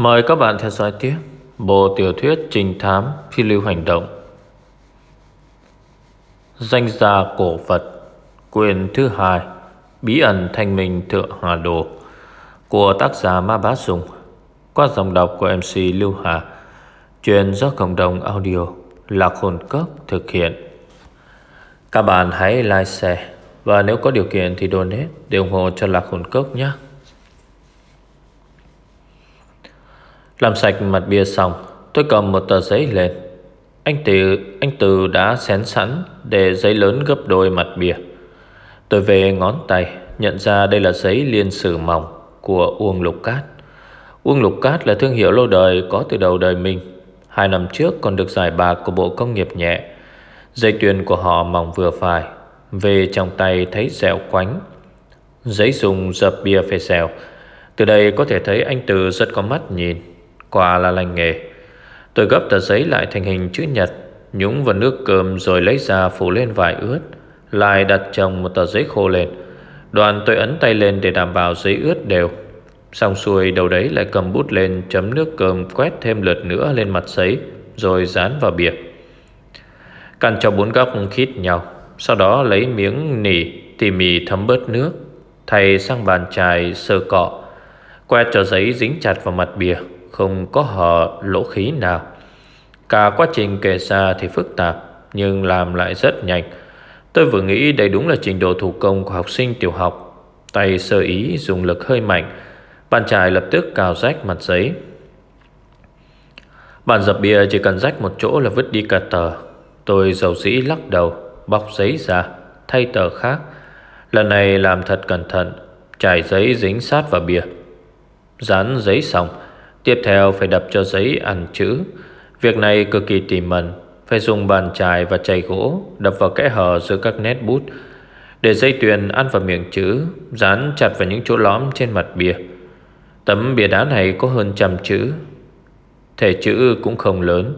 Mời các bạn theo dõi tiếp Bộ tiểu thuyết trình thám phi lưu hành động. Danh gia cổ vật Quyền thứ hai Bí ẩn thanh minh thượng hòa đồ Của tác giả Ma Bá Sùng Qua dòng đọc của MC Lưu Hà Truyền do cộng đồng audio Lạc hồn cốc thực hiện. Các bạn hãy like, share Và nếu có điều kiện thì donate Để ủng hộ cho Lạc hồn cốc nhé. Làm sạch mặt bia xong Tôi cầm một tờ giấy lên. Anh Từ, anh Từ đã xén sẵn Để giấy lớn gấp đôi mặt bia. Tôi về ngón tay Nhận ra đây là giấy liên sử mỏng Của Uông Lục Cát. Uông Lục Cát là thương hiệu lâu đời Có từ đầu đời mình. Hai năm trước còn được giải bạc của Bộ Công nghiệp nhẹ. Dây tuyền của họ mỏng vừa phải Về trong tay thấy dẻo quánh. Giấy dùng dập bia phê dẻo. Từ đây có thể thấy anh Từ rất có mắt nhìn. Quả là lành nghề. Tôi gấp tờ giấy lại thành hình chữ nhật, Nhúng vào nước cơm rồi lấy ra phủ lên vài ướt, Lại đặt chồng một tờ giấy khô lên. Đoàn tôi ấn tay lên để đảm bảo giấy ướt đều. Xong xuôi đầu đấy lại cầm bút lên Chấm nước cơm quét thêm lượt nữa lên mặt giấy, Rồi dán vào bìa. Căn cho bốn góc khít nhau, Sau đó lấy miếng nỉ tỉ mỉ thấm bớt nước, Thay sang bàn chài sơ cọ, Quét cho giấy dính chặt vào mặt bìa không có hở lỗ khí nào. Cả quá trình kể ra thì phức tạp, Nhưng làm lại rất nhanh. Tôi vừa nghĩ đây đúng là trình độ thủ công của học sinh tiểu học. Tay sơ ý, dùng lực hơi mạnh. Bàn chải lập tức cào rách mặt giấy. Bàn dập bia chỉ cần rách một chỗ là vứt đi cả tờ. Tôi dầu dĩ lắc đầu, Bóc giấy ra, Thay tờ khác. Lần này làm thật cẩn thận, Trải giấy dính sát vào bia Dán giấy xong Tiếp theo phải đập cho giấy ăn chữ. Việc này cực kỳ tỉ mẩn. Phải dùng bàn chải và chày gỗ, Đập vào kẽ hở giữa các nét bút. Để dây tuyền ăn vào miệng chữ, Dán chặt vào những chỗ lõm trên mặt bìa. Tấm bìa đá này có hơn trăm chữ. Thể chữ cũng không lớn.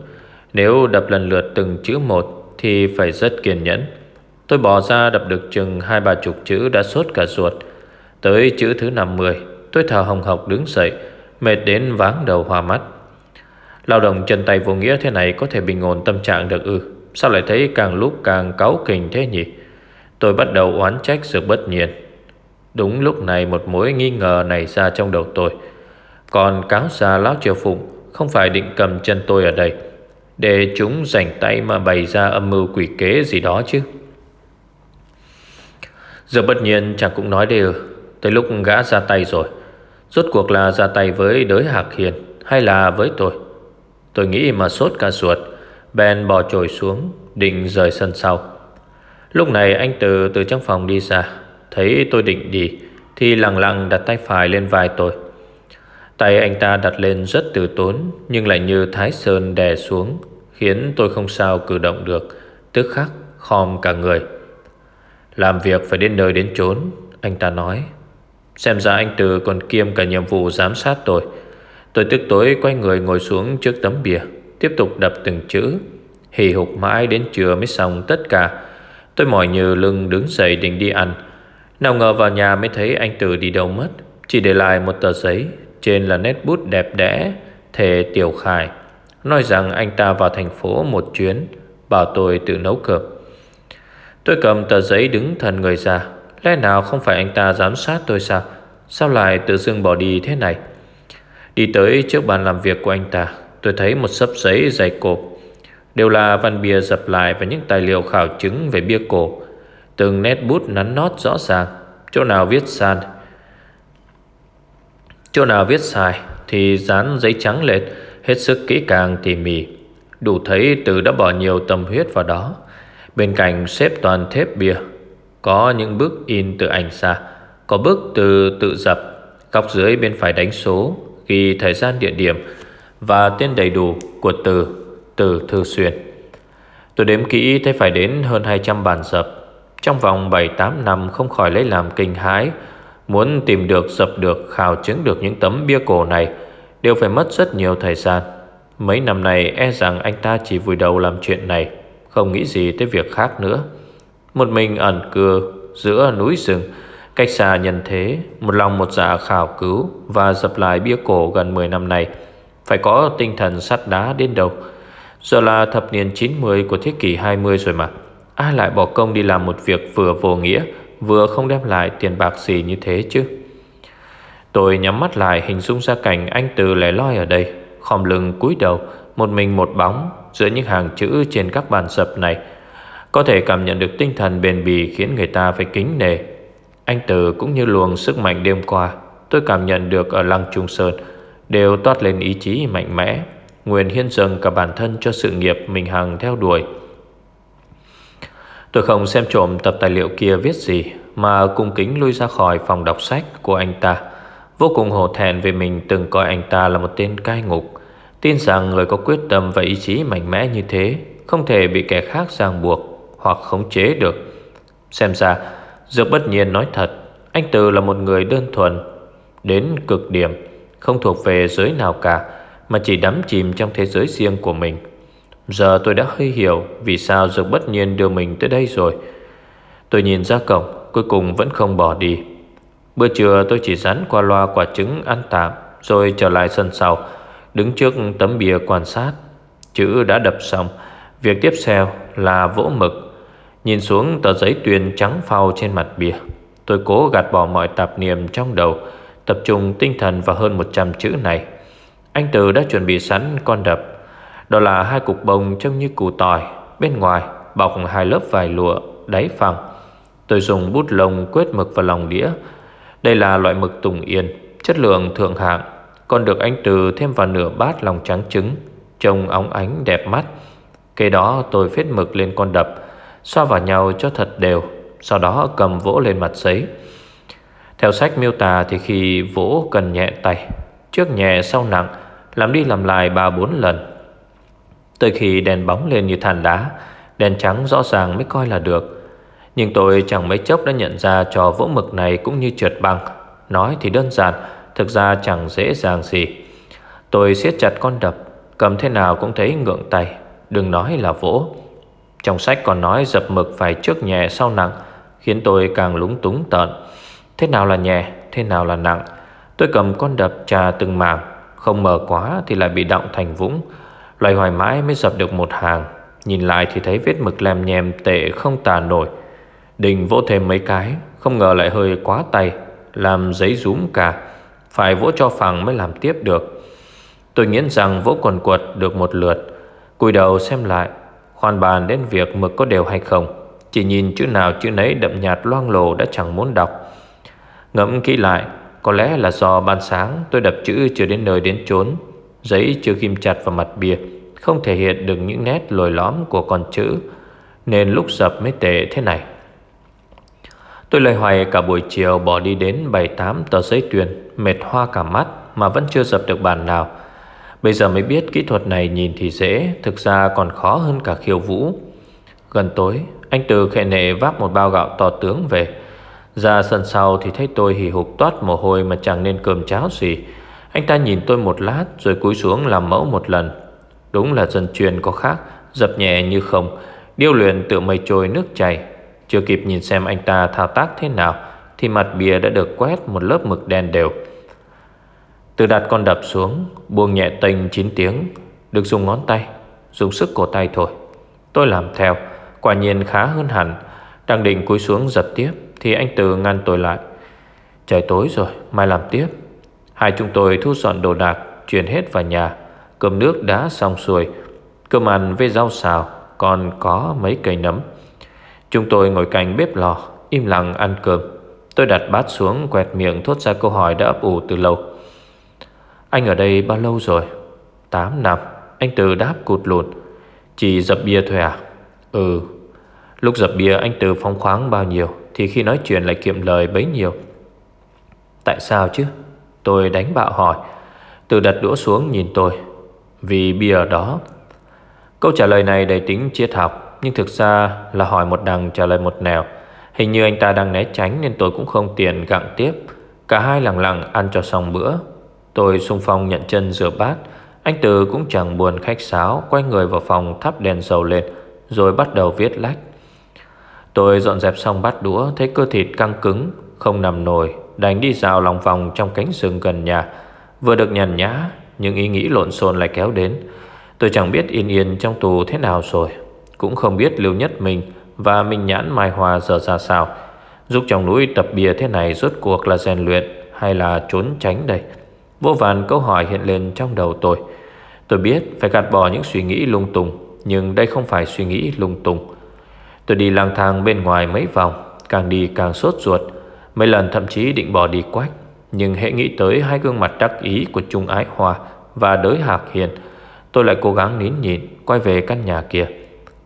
Nếu đập lần lượt từng chữ một Thì phải rất kiên nhẫn. Tôi bỏ ra đập được chừng hai ba chục chữ đã sốt cả ruột. Tới chữ thứ 50 Tôi thở hồng hộc đứng dậy. Mệt đến váng đầu hoa mắt. Lao động chân tay vô nghĩa thế này Có thể bình ổn tâm trạng được ư? Sao lại thấy càng lúc càng cáu kình thế nhỉ? Tôi bắt đầu oán trách sự bất nhiên. Đúng lúc này một mối nghi ngờ nảy ra trong đầu tôi. Còn cáo già lão triều phụng Không phải định cầm chân tôi ở đây, Để chúng rảnh tay mà bày ra âm mưu quỷ kế gì đó chứ? Giờ bất nhiên chẳng cũng nói đều Tới lúc gã ra tay rồi Rốt cuộc là ra tay với đới Hạc Hiền Hay là với tôi? Tôi nghĩ mà sốt cả ruột Ben bò trồi xuống, Định rời sân sau. Lúc này anh từ từ trong phòng đi ra, Thấy tôi định đi, Thì lặng lặng đặt tay phải lên vai tôi. Tay anh ta đặt lên rất từ tốn, Nhưng lại như thái sơn đè xuống, Khiến tôi không sao cử động được, Tức khắc khom cả người. Làm việc phải đến nơi đến chốn Anh ta nói. Xem ra anh Từ còn kiêm cả nhiệm vụ giám sát tôi. Tôi tức tối quay người ngồi xuống trước tấm bìa, Tiếp tục đập từng chữ. Hì hục mãi đến trưa mới xong tất cả. Tôi mỏi như lưng đứng dậy định đi ăn. Nào ngờ vào nhà mới thấy anh Từ đi đâu mất. Chỉ để lại một tờ giấy, Trên là nét bút đẹp đẽ, Thề Tiểu Khải. Nói rằng anh ta vào thành phố một chuyến, Bảo tôi tự nấu cơm. Tôi cầm tờ giấy đứng thần người ra. Lẽ nào không phải anh ta giám sát tôi sao? Sao lại tự dưng bỏ đi thế này? Đi tới trước bàn làm việc của anh ta, Tôi thấy một sấp giấy dày cộp. Đều là văn bìa dập lại Và những tài liệu khảo chứng về bia cổ. Từng nét bút nắn nót rõ ràng. Chỗ nào viết san Chỗ nào viết sai Thì dán giấy trắng lên, Hết sức kỹ càng tỉ mỉ. Đủ thấy từ đã bỏ nhiều tâm huyết vào đó. Bên cạnh xếp toàn thép bia có những bức in từ ảnh xa Có bức từ tự dập. Góc dưới bên phải đánh số, Ghi thời gian địa điểm Và tên đầy đủ của từ Từ Thư Xuyên. Tôi đếm kỹ thấy phải đến hơn 200 bản dập. Trong vòng 7-8 năm không khỏi lấy làm kinh hãi. Muốn tìm được, dập được khảo chứng được những tấm bia cổ này Đều phải mất rất nhiều thời gian. Mấy năm này e rằng anh ta chỉ vùi đầu làm chuyện này, Không nghĩ gì tới việc khác nữa một mình ẩn cưa giữa núi rừng. Cách xa nhân thế, Một lòng một dạ khảo cứu Và dập lại bia cổ gần 10 năm này Phải có tinh thần sắt đá đến đâu? Giờ là thập niên 90 của thế kỷ 20 rồi mà. Ai lại bỏ công đi làm một việc vừa vô nghĩa, Vừa không đem lại tiền bạc gì như thế chứ? Tôi nhắm mắt lại hình dung ra cảnh anh Từ lẻ loi ở đây, Khom lưng cúi đầu, Một mình một bóng Giữa những hàng chữ trên các bàn sập này. Có thể cảm nhận được tinh thần bền bì Khiến người ta phải kính nề Anh Từ cũng như luồng sức mạnh đêm qua, Tôi cảm nhận được ở Lăng Trung Sơn, Đều toát lên ý chí mạnh mẽ, Nguyện hiên dâng cả bản thân cho sự nghiệp mình hàng theo đuổi. Tôi không xem trộm tập tài liệu kia viết gì, Mà cung kính lui ra khỏi phòng đọc sách của anh ta. Vô cùng hổ thẹn vì mình từng coi anh ta là một tên cai ngục. Tin rằng người có quyết tâm và ý chí mạnh mẽ như thế, Không thể bị kẻ khác ràng buộc hoặc khống chế được. Xem ra, Dược bất nhiên nói thật, Anh Từ là một người đơn thuần, Đến cực điểm, Không thuộc về giới nào cả, Mà chỉ đắm chìm trong thế giới riêng của mình. Giờ tôi đã hơi hiểu Vì sao Dược bất nhiên đưa mình tới đây rồi. Tôi nhìn ra cổng, Cuối cùng vẫn không bỏ đi. Bữa trưa tôi chỉ dán qua loa quả trứng ăn tạm, Rồi trở lại sân sau, Đứng trước tấm bìa quan sát. Chữ đã đập xong, Việc tiếp theo là vỗ mực. Nhìn xuống tờ giấy tuyền trắng phao trên mặt bìa. Tôi cố gạt bỏ mọi tạp niệm trong đầu, Tập trung tinh thần vào hơn 100 chữ này. Anh Từ đã chuẩn bị sẵn con đập. Đó là hai cục bông trông như củ tỏi. Bên ngoài, bọc hai lớp vải lụa, đáy phẳng. Tôi dùng bút lông quét mực vào lòng đĩa. Đây là loại mực tùng yên, Chất lượng thượng hạng, Còn được anh Từ thêm vào nửa bát lòng trắng trứng, Trông óng ánh đẹp mắt. Kế đó tôi phết mực lên con đập. Xoa vào nhau cho thật đều, Sau đó cầm vỗ lên mặt giấy. Theo sách miêu tả thì khi vỗ cần nhẹ tay, Trước nhẹ sau nặng, Làm đi làm lại ba bốn lần. Tới khi đèn bóng lên như than đá, Đèn trắng rõ ràng mới coi là được. Nhưng tôi chẳng mấy chốc đã nhận ra Trò vỗ mực này cũng như trượt băng. Nói thì đơn giản, Thực ra chẳng dễ dàng gì. Tôi siết chặt con đập, Cầm thế nào cũng thấy ngượng tay, Đừng nói là vỗ. Trong sách còn nói dập mực phải trước nhẹ sau nặng, Khiến tôi càng lúng túng tợn. Thế nào là nhẹ Thế nào là nặng? Tôi cầm con đập trà từng mảng, Không mở quá thì lại bị động thành vũng. Loài hoài mãi mới dập được một hàng, Nhìn lại thì thấy vết mực lem nhem tệ không tà nổi. Đình vỗ thêm mấy cái, Không ngờ lại hơi quá tay, Làm giấy rúm cả. Phải vỗ cho phẳng mới làm tiếp được. Tôi nghiến rằng vỗ quần quật được một lượt, Cúi đầu xem lại Hoàn bàn đến việc mực có đều hay không. Chỉ nhìn chữ nào chữ nấy đậm nhạt loang lồ đã chẳng muốn đọc. Ngẫm kỹ lại, Có lẽ là do ban sáng, tôi đập chữ chưa đến nơi đến chốn. Giấy chưa ghim chặt vào mặt bìa, Không thể hiện được những nét lồi lõm của con chữ, Nên lúc dập mới tệ thế này. Tôi lời hoài cả buổi chiều bỏ đi đến 7-8 tờ giấy tuyển, Mệt hoa cả mắt mà vẫn chưa dập được bàn nào. Bây giờ mới biết kỹ thuật này nhìn thì dễ, Thực ra còn khó hơn cả khiêu vũ. Gần tối, Anh Từ khệ nệ vác một bao gạo to tướng về. Ra sân sau thì thấy tôi hì hục toát mồ hôi Mà chẳng nên cơm cháo gì. Anh ta nhìn tôi một lát Rồi cúi xuống làm mẫu một lần. Đúng là dân truyền có khác, Dập nhẹ như không. Điêu luyện tự mây trôi nước chảy. Chưa kịp nhìn xem anh ta thao tác thế nào, Thì mặt bìa đã được quét một lớp mực đen đều từ đặt con đập xuống, Buông nhẹ tênh 9 tiếng, Được dùng ngón tay, Dùng sức cổ tay thôi. Tôi làm theo, Quả nhiên khá hơn hẳn. Đang định cúi xuống giật tiếp, Thì anh Từ ngăn tôi lại. Trời tối rồi, mai làm tiếp. Hai chúng tôi thu dọn đồ đạc, Chuyển hết vào nhà. Cơm nước đã xong xuôi. Cơm ăn với rau xào, Còn có mấy cây nấm. Chúng tôi ngồi cạnh bếp lò, Im lặng ăn cơm. Tôi đặt bát xuống quẹt miệng thốt ra câu hỏi đã ấp ủ từ lâu anh ở đây bao lâu rồi? 8 năm. Anh Từ đáp cụt lụt. Chỉ dập bia thôi à? Ừ. Lúc dập bia, anh Từ phong khoáng bao nhiêu? Thì khi nói chuyện lại kiệm lời bấy nhiêu. Tại sao chứ? Tôi đánh bạo hỏi. Từ đặt đũa xuống nhìn tôi. Vì bia đó. Câu trả lời này đầy tính triết học, Nhưng thực ra là hỏi một đằng trả lời một nẻo. Hình như anh ta đang né tránh Nên tôi cũng không tiền gặng tiếp. Cả hai lặng lặng ăn cho xong bữa. Tôi xung phong nhận chân rửa bát. Anh Từ cũng chẳng buồn khách sáo, Quay người vào phòng thắp đèn dầu lên, Rồi bắt đầu viết lách. Tôi dọn dẹp xong bát đũa, Thấy cơ thịt căng cứng, Không nằm nổi Đành đi dạo lòng vòng trong cánh rừng gần nhà. Vừa được nhàn nhã Nhưng ý nghĩ lộn xộn lại kéo đến. Tôi chẳng biết Yên Yên trong tù thế nào rồi, Cũng không biết Lưu Nhất mình Và Minh Nhãn Mai Hòa giờ ra sao. Giúp trong núi tập bìa thế này Rốt cuộc là rèn luyện Hay là trốn tránh đây? Vô vàn câu hỏi hiện lên trong đầu tôi. Tôi biết phải gạt bỏ những suy nghĩ lung tung, Nhưng đây không phải suy nghĩ lung tung. Tôi đi lang thang bên ngoài mấy vòng, Càng đi càng sốt ruột. Mấy lần thậm chí định bỏ đi quách, Nhưng hệ nghĩ tới hai gương mặt đắc ý Của Trung Ái Hoa và đới Hạc Hiền, Tôi lại cố gắng nín nhịn, Quay về căn nhà kia.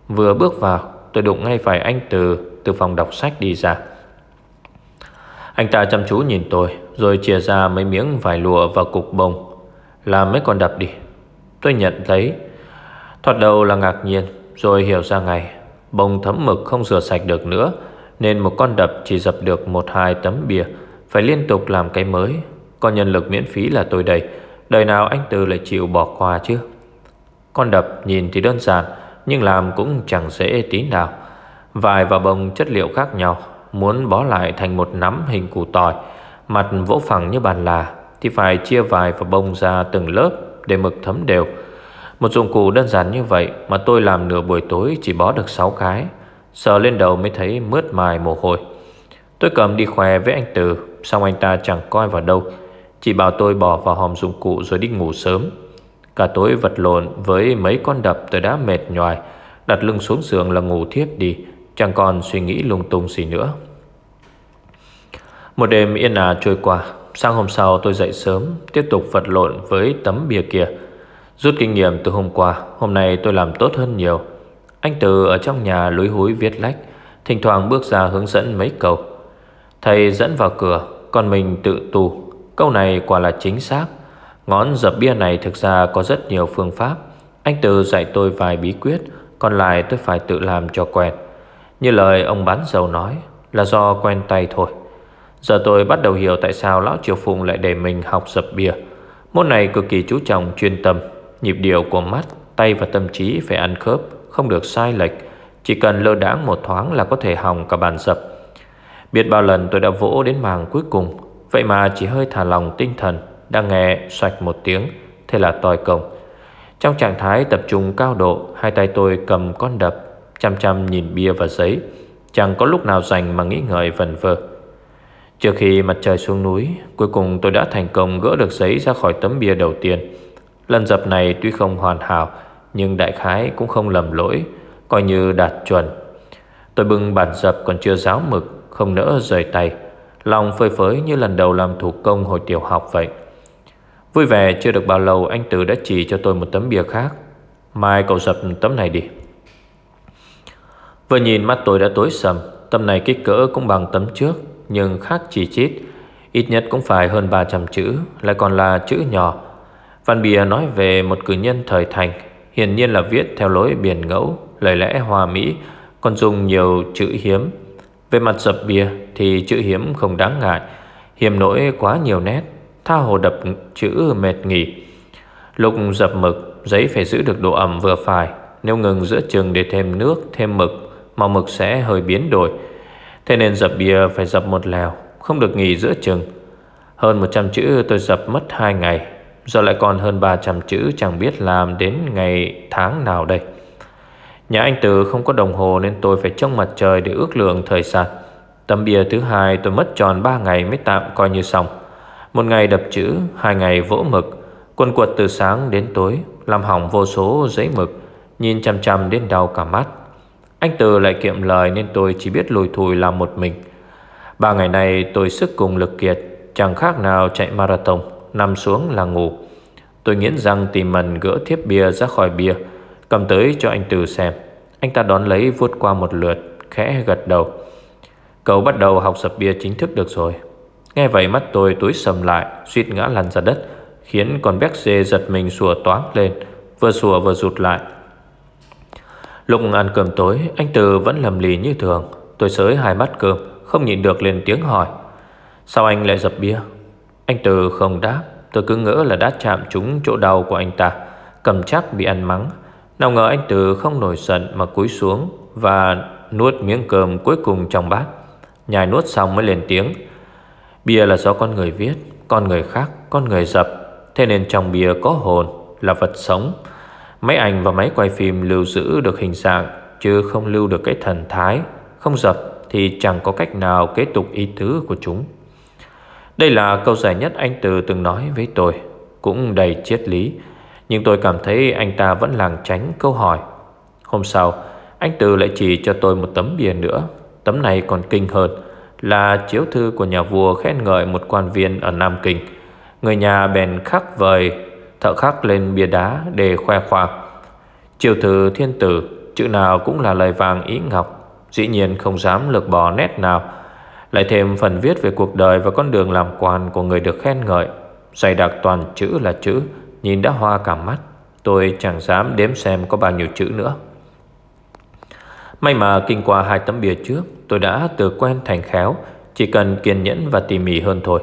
Vừa bước vào, tôi đụng ngay phải anh Từ Từ phòng đọc sách đi ra. Anh ta chăm chú nhìn tôi Rồi chia ra mấy miếng vải lụa và cục bông. Làm mấy con đập đi. Tôi nhận thấy, Thoạt đầu là ngạc nhiên Rồi hiểu ra ngay. Bông thấm mực không rửa sạch được nữa Nên một con đập chỉ dập được một hai tấm bia Phải liên tục làm cái mới. Còn nhân lực miễn phí là tôi đây Đời nào anh Từ lại chịu bỏ qua chứ? Con đập nhìn thì đơn giản Nhưng làm cũng chẳng dễ tí nào. Vài và bông chất liệu khác nhau. Muốn bó lại thành một nắm hình củ tỏi. Mặt vỗ phẳng như bàn là, Thì phải chia vài và bông ra từng lớp Để mực thấm đều. Một dụng cụ đơn giản như vậy Mà tôi làm nửa buổi tối chỉ bó được 6 cái. Sờ lên đầu mới thấy mướt mài mồ hôi. Tôi cầm đi khoe với anh Từ, Xong anh ta chẳng coi vào đâu. Chỉ bảo tôi bỏ vào hòm dụng cụ rồi đi ngủ sớm. Cả tối vật lộn với mấy con đập tôi đã mệt nhoài. Đặt lưng xuống giường là ngủ thiếp đi. Chẳng còn suy nghĩ lung tung gì nữa. Một đêm yên ả trôi qua. Sáng hôm sau tôi dậy sớm, Tiếp tục vật lộn với tấm bia kia. Rút kinh nghiệm từ hôm qua, Hôm nay tôi làm tốt hơn nhiều. Anh Từ ở trong nhà lối húi viết lách, Thỉnh thoảng bước ra hướng dẫn mấy câu. Thầy dẫn vào cửa Còn mình tự tu Câu này quả là chính xác. Ngón dập bia này thực ra có rất nhiều phương pháp. Anh Từ dạy tôi vài bí quyết, Còn lại tôi phải tự làm cho quen. Như lời ông bán dầu nói Là do quen tay thôi. Giờ tôi bắt đầu hiểu tại sao Lão Triều Phụng lại để mình học dập bia Môn này cực kỳ chú trọng chuyên tâm. Nhịp điệu của mắt, tay và tâm trí phải ăn khớp Không được sai lệch. Chỉ cần lơ đãng một thoáng là có thể hỏng cả bàn dập. Biết bao lần tôi đã vỗ đến màng cuối cùng Vậy mà chỉ hơi thả lòng tinh thần Đang nghe xoạch một tiếng Thế là tòi công Trong trạng thái tập trung cao độ Hai tay tôi cầm con đập Chăm chăm nhìn bia và giấy, Chẳng có lúc nào dành mà nghĩ ngợi vần vơ. Trước khi mặt trời xuống núi, Cuối cùng tôi đã thành công gỡ được giấy ra khỏi tấm bia đầu tiên. Lần dập này tuy không hoàn hảo, Nhưng đại khái cũng không lầm lỗi, Coi như đạt chuẩn. Tôi bưng bản dập còn chưa giáo mực, Không nỡ rời tay. Lòng phơi phới như lần đầu làm thủ công hồi tiểu học vậy. Vui vẻ chưa được bao lâu, Anh Tử đã chỉ cho tôi một tấm bia khác. Mai cậu dập tấm này đi. Vừa nhìn mắt tôi đã tối sầm, Tấm này kích cỡ cũng bằng tấm trước, Nhưng khác chỉ chít. Ít nhất cũng phải hơn 300 chữ, Lại còn là chữ nhỏ. Văn bìa nói về một cử nhân thời thành, Hiển nhiên là viết theo lối biển ngẫu, Lời lẽ hòa mỹ, Còn dùng nhiều chữ hiếm. Về mặt dập bìa thì chữ hiếm không đáng ngại Hiểm nỗi quá nhiều nét, Tha hồ đập chữ mệt nghỉ. Lúc dập mực, Giấy phải giữ được độ ẩm vừa phải, Nếu ngừng giữa chừng để thêm nước, Thêm mực Màu mực sẽ hơi biến đổi. Thế nên dập bia phải dập một lèo, Không được nghỉ giữa chừng. Hơn 100 chữ tôi dập mất 2 ngày, Giờ lại còn hơn 300 chữ Chẳng biết làm đến ngày tháng nào đây. Nhà anh Từ không có đồng hồ Nên tôi phải trông mặt trời để ước lượng thời gian. Tấm bia thứ hai tôi mất tròn 3 ngày mới tạm coi như xong. Một ngày đập chữ, Hai ngày vỗ mực. Quần quật từ sáng đến tối, Làm hỏng vô số giấy mực, Nhìn chằm chằm đến đau cả mắt. Anh Từ lại kiệm lời Nên tôi chỉ biết lùi thùi làm một mình. Ba ngày này tôi sức cùng lực kiệt, Chẳng khác nào chạy marathon, Nằm xuống là ngủ. Tôi nghiến răng tìm mần gỡ thiếp bia ra khỏi bia, Cầm tới cho anh Từ xem. Anh ta đón lấy vuốt qua một lượt, Khẽ gật đầu. Cậu bắt đầu học sập bia chính thức được rồi. Nghe vậy mắt tôi tối sầm lại, Suýt ngã lăn ra đất, Khiến con béc dê giật mình sủa toáng lên, Vừa sủa vừa rụt lại. Lúc ăn cơm tối Anh Từ vẫn lầm lì như thường. Tôi sới hai bát cơm Không nhịn được lên tiếng hỏi. Sao anh lại dập bia? Anh Từ không đáp. Tôi cứ ngỡ là đã chạm trúng chỗ đau của anh ta. Cầm chắc bị ăn mắng. Nào ngờ anh Từ không nổi giận Mà cúi xuống Và nuốt miếng cơm cuối cùng trong bát. Nhai nuốt xong mới lên tiếng. Bia là do con người viết Con người khác, con người dập. Thế nên trong bia có hồn Là vật sống. Máy ảnh và máy quay phim lưu giữ được hình dạng, Chứ không lưu được cái thần thái. Không dập thì chẳng có cách nào kế tục ý tứ của chúng. Đây là câu giải nhất anh Từ từng nói với tôi, Cũng đầy triết lý. Nhưng tôi cảm thấy anh ta vẫn làng tránh câu hỏi. Hôm sau, Anh Từ lại chỉ cho tôi một tấm bìa nữa. Tấm này còn kinh hơn, Là chiếu thư của nhà vua khen ngợi một quan viên ở Nam Kinh. Người nhà bèn khắc vời Thợ khắc lên bia đá để khoe khoang. Triều thư thiên tử, Chữ nào cũng là lời vàng ý ngọc, Dĩ nhiên không dám lược bỏ nét nào. Lại thêm phần viết về cuộc đời Và con đường làm quan của người được khen ngợi. Dày đặc toàn chữ là chữ, Nhìn đã hoa cả mắt. Tôi chẳng dám đếm xem có bao nhiêu chữ nữa. May mà kinh qua hai tấm bìa trước, Tôi đã từ quen thành khéo, Chỉ cần kiên nhẫn và tỉ mỉ hơn thôi.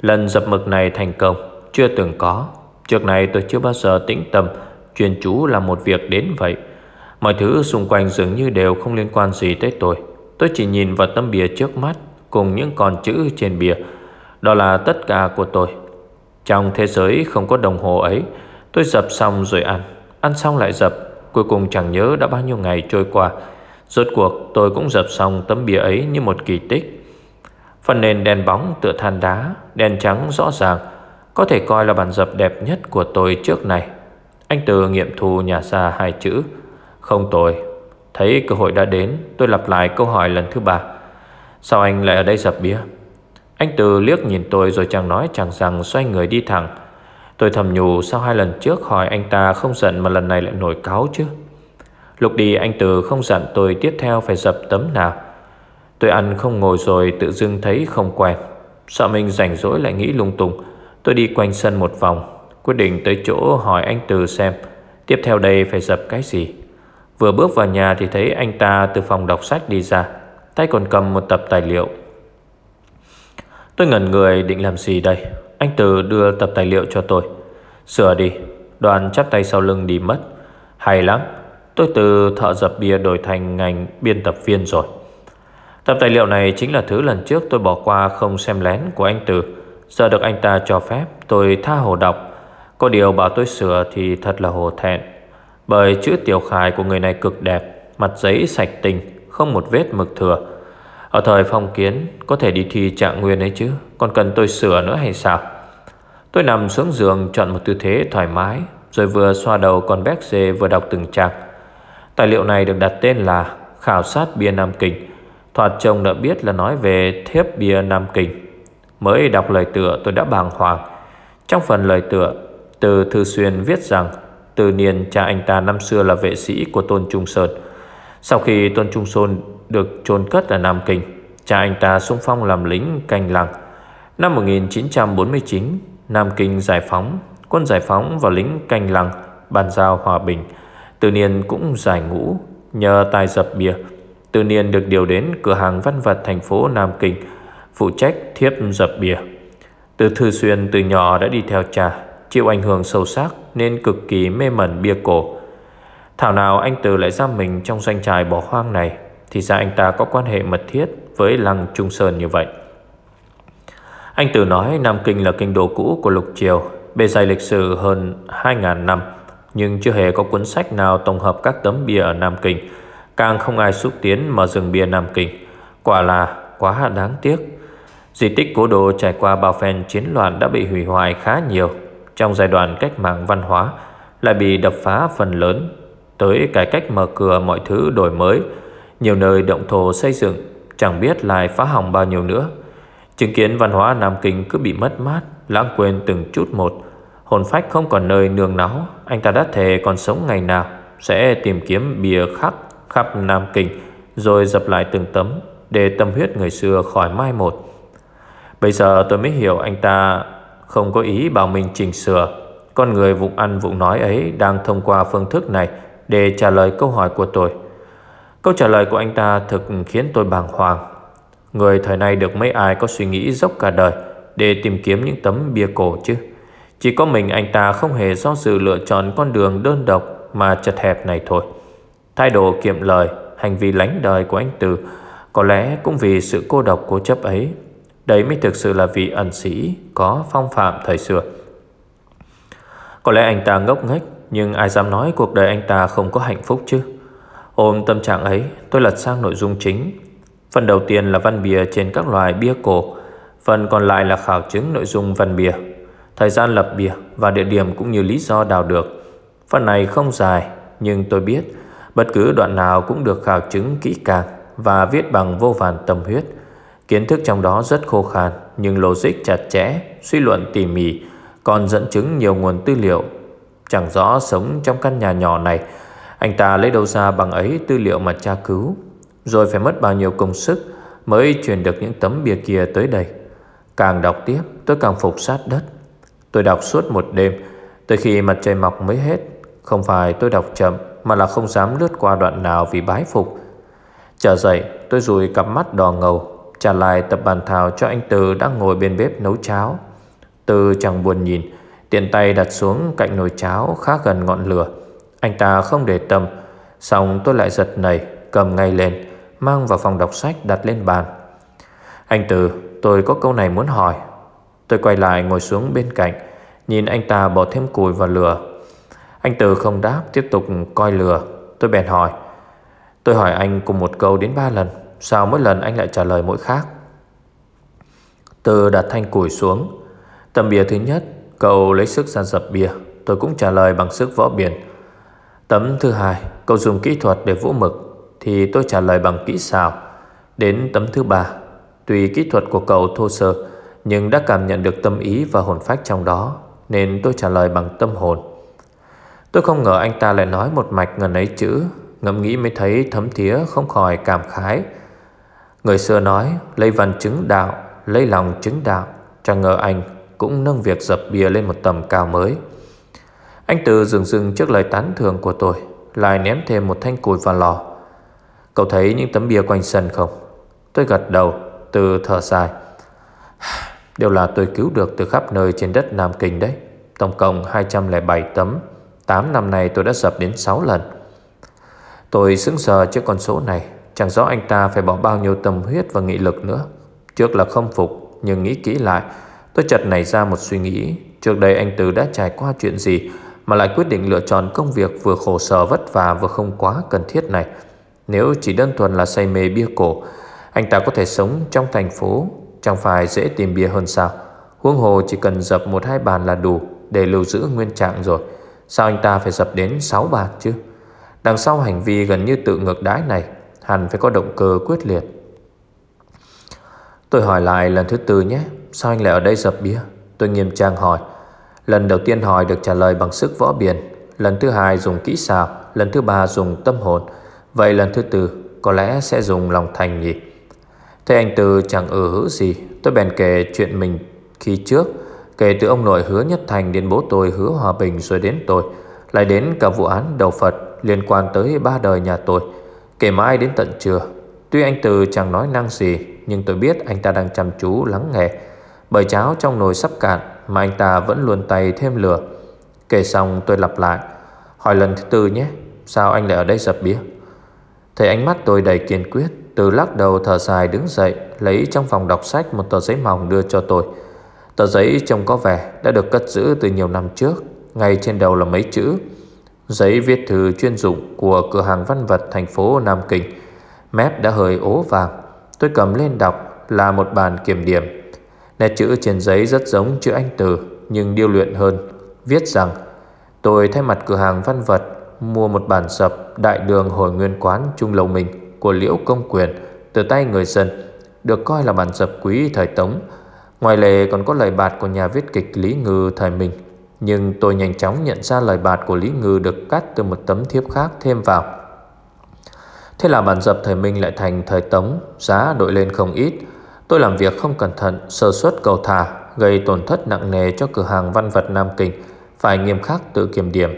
Lần dập mực này thành công, Chưa từng có. Trước này tôi chưa bao giờ tĩnh tâm Chuyên chú là một việc đến vậy. Mọi thứ xung quanh dường như đều không liên quan gì tới tôi. Tôi chỉ nhìn vào tấm bìa trước mắt, Cùng những con chữ trên bìa. Đó là tất cả của tôi. Trong thế giới không có đồng hồ ấy, Tôi dập xong rồi ăn. Ăn xong lại dập. Cuối cùng chẳng nhớ đã bao nhiêu ngày trôi qua. Rốt cuộc tôi cũng dập xong tấm bìa ấy như một kỳ tích. Phần nền đèn bóng tựa than đá, Đèn trắng rõ ràng. Có thể coi là bản dập đẹp nhất của tôi trước này. Anh Từ nghiệm thu nhà xa hai chữ. Không tồi. Thấy cơ hội đã đến, Tôi lặp lại câu hỏi lần thứ ba. Sao anh lại ở đây dập bia? Anh Từ liếc nhìn tôi rồi chẳng nói chẳng rằng xoay người đi thẳng. Tôi thầm nhủ sao hai lần trước hỏi anh ta không giận mà lần này lại nổi cáo chứ? Lúc đi anh Từ không dặn tôi tiếp theo phải dập tấm nào. Tôi ăn không ngồi rồi tự dưng thấy không quen. Sợ mình rảnh rỗi lại nghĩ lung tung. Tôi đi quanh sân một vòng, Quyết định tới chỗ hỏi anh Từ xem, Tiếp theo đây phải dập cái gì. Vừa bước vào nhà thì thấy anh ta từ phòng đọc sách đi ra, Tay còn cầm một tập tài liệu. Tôi ngẩn người định làm gì đây? Anh Từ đưa tập tài liệu cho tôi. Sửa đi Đoàn chắp tay sau lưng đi mất. Hay lắm, Tôi từ thợ dập bia đổi thành ngành biên tập viên rồi. Tập tài liệu này chính là thứ lần trước tôi bỏ qua không xem lén của anh Từ. Giờ được anh ta cho phép, tôi tha hồ đọc. Có điều bảo tôi sửa thì thật là hồ thẹn. Bởi chữ tiểu khải của người này cực đẹp, Mặt giấy sạch tinh Không một vết mực thừa. Ở thời phong kiến, Có thể đi thi trạng nguyên ấy chứ, Còn cần tôi sửa nữa hay sao? Tôi nằm xuống giường chọn một tư thế thoải mái, Rồi vừa xoa đầu con béc dê vừa đọc từng trang. Tài liệu này được đặt tên là Khảo sát bia Nam Kinh Thoạt trông đã biết là nói về thiếp bia Nam Kinh Mới đọc lời tựa tôi đã bàng hoàng. Trong phần lời tựa, Từ Thư Xuyên viết rằng, Từ niên cha anh ta năm xưa là vệ sĩ của Tôn Trung Sơn. Sau khi Tôn Trung Sơn được chôn cất ở Nam Kinh, Cha anh ta xung phong làm lính canh lăng Năm 1949 Nam Kinh giải phóng, Quân giải phóng và lính canh lăng Bàn giao hòa bình. Từ niên cũng giải ngũ Nhờ tài dập bia Từ niên được điều đến cửa hàng văn vật thành phố Nam Kinh. Phụ trách thiếp dập bia Từ Thư Xuyên từ nhỏ đã đi theo cha, Chịu ảnh hưởng sâu sắc Nên cực kỳ mê mẩn bia cổ. Thảo nào anh Từ lại giam mình trong doanh trại bỏ hoang này, Thì ra anh ta có quan hệ mật thiết Với lăng Trung Sơn như vậy. Anh Từ nói Nam Kinh là kinh đô cũ của lục triều, Bề dày lịch sử hơn 2.000 năm, Nhưng chưa hề có cuốn sách nào tổng hợp các tấm bia ở Nam Kinh. Càng không ai xúc tiến mở rừng bia Nam Kinh. Quả là quá đáng tiếc. Di tích cố đô trải qua bao phen chiến loạn đã bị hủy hoại khá nhiều. Trong giai đoạn cách mạng văn hóa, Lại bị đập phá phần lớn. Tới cải cách mở cửa mọi thứ đổi mới, Nhiều nơi động thổ xây dựng, Chẳng biết lại phá hỏng bao nhiêu nữa. Chứng kiến văn hóa Nam Kinh cứ bị mất mát, Lãng quên từng chút một. Hồn phách không còn nơi nương náu, Anh ta đã thề còn sống ngày nào Sẽ tìm kiếm bìa khắc khắp Nam Kinh, Rồi dập lại từng tấm Để tâm huyết người xưa khỏi mai một. Bây giờ tôi mới hiểu anh ta Không có ý bảo mình chỉnh sửa. Con người vụng ăn vụng nói ấy Đang thông qua phương thức này Để trả lời câu hỏi của tôi. Câu trả lời của anh ta thực khiến tôi bàng hoàng. Người thời nay được mấy ai có suy nghĩ dốc cả đời Để tìm kiếm những tấm bia cổ chứ? Chỉ có mình anh ta không hề do dự lựa chọn con đường đơn độc Mà chật hẹp này thôi. Thái độ kiệm lời, Hành vi lánh đời của anh Từ Có lẽ cũng vì sự cô độc cố chấp ấy Đấy mới thực sự là vị ẩn sĩ Có phong phạm thời xưa. Có lẽ anh ta ngốc nghếch, Nhưng ai dám nói cuộc đời anh ta không có hạnh phúc chứ? Ôm tâm trạng ấy, Tôi lật sang nội dung chính. Phần đầu tiên là văn bìa trên các loài bia cổ, Phần còn lại là khảo chứng nội dung văn bìa. Thời gian lập bìa Và địa điểm cũng như lý do đào được. Phần này không dài, Nhưng tôi biết Bất cứ đoạn nào cũng được khảo chứng kỹ càng Và viết bằng vô vàn tâm huyết. Kiến thức trong đó rất khô khan, Nhưng logic chặt chẽ, Suy luận tỉ mỉ, Còn dẫn chứng nhiều nguồn tư liệu. Chẳng rõ sống trong căn nhà nhỏ này, Anh ta lấy đâu ra bằng ấy tư liệu mà tra cứu. Rồi phải mất bao nhiêu công sức Mới truyền được những tấm bìa kia tới đây? Càng đọc tiếp, tôi càng phục sát đất. Tôi đọc suốt một đêm, Tới khi mặt trời mọc mới hết. Không phải tôi đọc chậm, Mà là không dám lướt qua đoạn nào vì bái phục. Trở dậy, tôi rùi cặp mắt đỏ ngầu. Trả lại tập bàn thảo cho anh Từ đang ngồi bên bếp nấu cháo. Từ chẳng buồn nhìn, Tiện tay đặt xuống cạnh nồi cháo khá gần ngọn lửa. Anh ta không để tâm, Xong tôi lại giật nảy, Cầm ngay lên, Mang vào phòng đọc sách đặt lên bàn. Anh Từ, tôi có câu này muốn hỏi. Tôi quay lại ngồi xuống bên cạnh, Nhìn anh ta bỏ thêm củi vào lửa. Anh Từ không đáp, Tiếp tục coi lửa. Tôi bèn hỏi. Tôi hỏi anh cùng một câu đến ba lần. Sao mỗi lần anh lại trả lời mỗi khác? Từ đặt thanh củi xuống. Tầm bia thứ nhất, Cậu lấy sức ra dập bia Tôi cũng trả lời bằng sức võ biển. Tấm thứ hai, Cậu dùng kỹ thuật để vũ mực. Thì tôi trả lời bằng kỹ xào Đến tấm thứ ba, tùy kỹ thuật của cậu thô sơ, Nhưng đã cảm nhận được tâm ý và hồn phách trong đó, Nên tôi trả lời bằng tâm hồn. Tôi không ngờ anh ta lại nói một mạch ngần ấy chữ Ngẫm nghĩ mới thấy thấm thía không khỏi cảm khái. Người xưa nói, lấy văn chứng đạo, Lấy lòng chứng đạo Chẳng ngờ anh cũng nâng việc dập bia lên một tầm cao mới. Anh Từ dừng dừng trước lời tán thưởng của tôi, Lại ném thêm một thanh củi vào lò. Cậu thấy những tấm bia quanh sân không? Tôi gật đầu, Từ thở dài. Đều là tôi cứu được từ khắp nơi trên đất Nam Kinh đấy. Tổng cộng 207 tấm. 8 năm nay tôi đã dập đến 6 lần. Tôi sững sờ trước con số này. Chẳng rõ anh ta phải bỏ bao nhiêu tâm huyết và nghị lực nữa. Trước là không phục, Nhưng nghĩ kỹ lại, Tôi chợt nảy ra một suy nghĩ. Trước đây anh Từ đã trải qua chuyện gì Mà lại quyết định lựa chọn công việc vừa khổ sở vất vả vừa không quá cần thiết này? Nếu chỉ đơn thuần là say mê bia cổ, Anh ta có thể sống trong thành phố, Chẳng phải dễ tìm bia hơn sao? Huống hồ chỉ cần dập một hai bàn là đủ Để lưu giữ nguyên trạng rồi. Sao anh ta phải dập đến 6 bàn chứ? Đằng sau hành vi gần như tự ngược đãi này Hẳn phải có động cơ quyết liệt. Tôi hỏi lại lần thứ tư nhé, Sao anh lại ở đây dập bia? Tôi nghiêm trang hỏi. Lần đầu tiên hỏi được trả lời bằng sức võ biển. Lần thứ hai dùng kỹ xào Lần thứ ba dùng tâm hồn. Vậy lần thứ tư có lẽ sẽ dùng lòng thành nhỉ Thế anh Tư chẳng ừ hữu gì. Tôi bèn kể chuyện mình khi trước, Kể từ ông nội hứa nhất thành Đến bố tôi hứa hòa bình rồi đến tôi. Lại đến cả vụ án đầu Phật Liên quan tới ba đời nhà tôi. Kể mãi đến tận trưa, Tuy anh Từ chẳng nói năng gì, Nhưng tôi biết anh ta đang chăm chú lắng nghe. Bởi cháo trong nồi sắp cạn Mà anh ta vẫn luôn tay thêm lửa. Kể xong tôi lặp lại, Hỏi lần thứ tư nhé, Sao anh lại ở đây dập bia Thấy ánh mắt tôi đầy kiên quyết, Từ lắc đầu thở dài đứng dậy, Lấy trong phòng đọc sách một tờ giấy mỏng đưa cho tôi. Tờ giấy trông có vẻ Đã được cất giữ từ nhiều năm trước, Ngay trên đầu là mấy chữ. Giấy viết thư chuyên dụng của cửa hàng văn vật thành phố Nam Kinh. Mép đã hơi ố vàng. Tôi cầm lên đọc là một bàn kiểm điểm. Nét chữ trên giấy rất giống chữ Anh Từ, Nhưng điêu luyện hơn. Viết rằng, Tôi thay mặt cửa hàng văn vật Mua một bản sập Đại đường hồi nguyên quán Trung Lầu Mình Của Liễu Công Quyền Từ tay người dân, Được coi là bản sập quý thời Tống. Ngoài lề còn có lời bạt của nhà viết kịch Lý Ngư thời mình. Nhưng tôi nhanh chóng nhận ra lời bạt của Lý Ngư Được cắt từ một tấm thiếp khác thêm vào. Thế là bản dập thời Minh lại thành thời Tống, Giá đội lên không ít. Tôi làm việc không cẩn thận, Sơ suất cầu thả, Gây tổn thất nặng nề cho cửa hàng văn vật Nam Kinh, Phải nghiêm khắc tự kiểm điểm.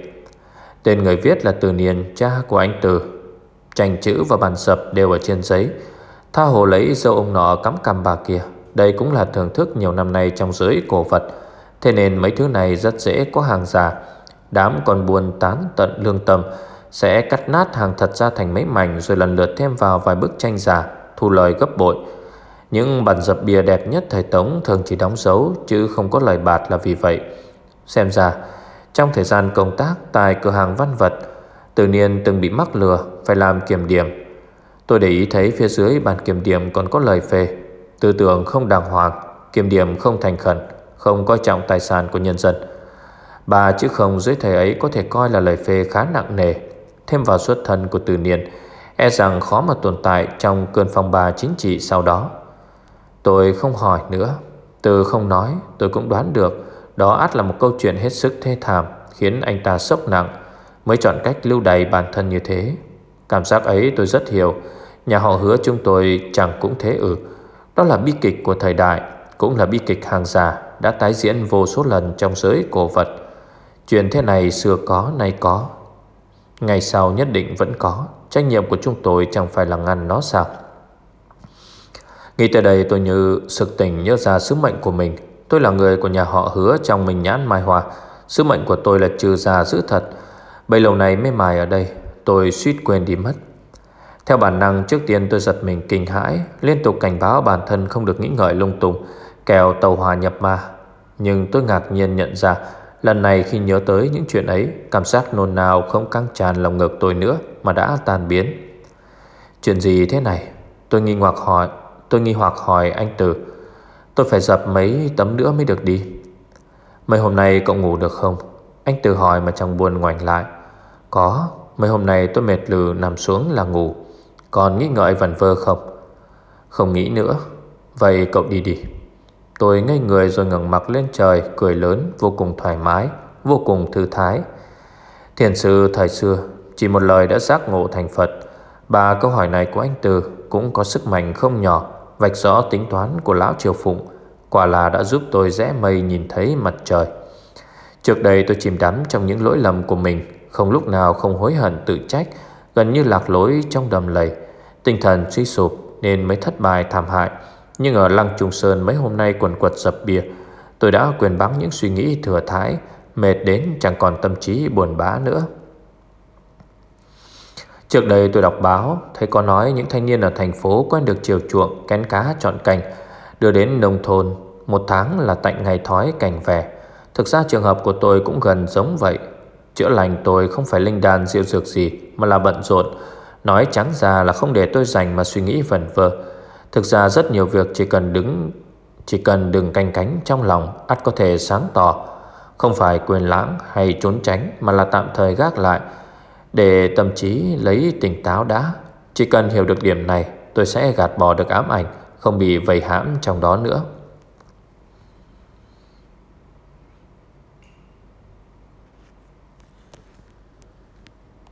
Tên người viết là Từ Niên, Cha của anh Từ. Tranh chữ và bản dập đều ở trên giấy. Tha hồ lấy dâu ông nọ cắm cằm bà kia. Đây cũng là thưởng thức nhiều năm nay trong giới cổ vật. Thế nên mấy thứ này rất dễ có hàng giả Đám còn buồn tán tận lương tâm sẽ cắt nát hàng thật ra thành mấy mảnh rồi lần lượt thêm vào vài bức tranh giả, thu lời gấp bội. Những bản dập bìa đẹp nhất thời Tống thường chỉ đóng dấu chứ không có lời bạt là vì vậy. Xem ra, Trong thời gian công tác tại cửa hàng văn vật Từ niên từng bị mắc lừa Phải làm kiểm điểm Tôi để ý thấy phía dưới bàn kiểm điểm còn có lời phê Tư tưởng không đàng hoàng Kiểm điểm không thành khẩn không coi trọng tài sản của nhân dân. Ba chữ không dưới thầy ấy có thể coi là lời phê khá nặng nề. Thêm vào xuất thân của từ niên E rằng khó mà tồn tại trong cơn phong ba chính trị sau đó. Tôi không hỏi nữa. Từ không nói, tôi cũng đoán được Đó át là một câu chuyện hết sức thê thảm, Khiến anh ta sốc nặng, Mới chọn cách lưu đày bản thân như thế. Cảm giác ấy tôi rất hiểu. Nhà họ hứa chúng tôi chẳng cũng thế ư. Đó là bi kịch của thời đại, Cũng là bi kịch hàng già đã tái diễn vô số lần trong giới cổ vật. Chuyện thế này xưa có, nay có. Ngày sau nhất định vẫn có. Trách nhiệm của chúng tôi chẳng phải là ngăn nó sao? Nghĩ tới đây tôi như sực tỉnh nhớ ra sứ mệnh của mình. Tôi là người của nhà họ hứa trong mình nhãn mai hòa Sứ mệnh của tôi là trừ già giữ thật. Bấy lâu này mới mài ở đây. Tôi suýt quên đi mất. Theo bản năng, trước tiên tôi giật mình kinh hãi, Liên tục cảnh báo bản thân không được nghĩ ngợi lung tung. Kèo tàu hòa nhập ma. Nhưng tôi ngạc nhiên nhận ra, Lần này khi nhớ tới những chuyện ấy, Cảm giác nôn nào không căng tràn lòng ngực tôi nữa Mà đã tan biến. Chuyện gì thế này? Tôi nghi hoặc hỏi, Tôi nghi hoặc hỏi anh Từ. Tôi phải dập mấy tấm nữa mới được đi. Mấy hôm nay cậu ngủ được không? Anh Từ hỏi mà chẳng buồn ngoảnh lại. Có, Mấy hôm nay tôi mệt lừ nằm xuống là ngủ. Còn nghĩ ngợi vẩn vơ không? Không nghĩ nữa. Vậy cậu đi đi. Tôi ngây người rồi ngẩng mặt lên trời, Cười lớn, vô cùng thoải mái, Vô cùng thư thái. Thiền sư, thời xưa, Chỉ một lời đã giác ngộ thành Phật. Ba câu hỏi này của anh Từ Cũng có sức mạnh không nhỏ, Vạch rõ tính toán của Lão Triều Phụng, Quả là đã giúp tôi rẽ mây nhìn thấy mặt trời. Trước đây tôi chìm đắm trong những lỗi lầm của mình, Không lúc nào không hối hận tự trách, Gần như lạc lối trong đầm lầy. Tinh thần suy sụp nên mới thất bại thảm hại. Nhưng ở Lăng Trung Sơn mấy hôm nay quần quật dập bia Tôi đã quyền bắn những suy nghĩ thừa thái, Mệt đến chẳng còn tâm trí buồn bã nữa. Trước đây tôi đọc báo, Thấy có nói những thanh niên ở thành phố Quen được chiều chuộng, kén cá chọn cành, Đưa đến nông thôn. Một tháng là tạnh ngày thói cảnh về Thực ra trường hợp của tôi cũng gần giống vậy. Chữa lành tôi không phải linh đàn diệu dược gì, Mà là bận rộn. Nói trắng ra là không để tôi dành mà suy nghĩ vẩn vơ. Thực ra rất nhiều việc chỉ cần đứng, Chỉ cần đừng canh cánh trong lòng, ắt có thể sáng tỏ. Không phải quên lãng hay trốn tránh, Mà là tạm thời gác lại, Để tâm trí lấy tỉnh táo đã. Chỉ cần hiểu được điểm này, Tôi sẽ gạt bỏ được ám ảnh, Không bị vây hãm trong đó nữa.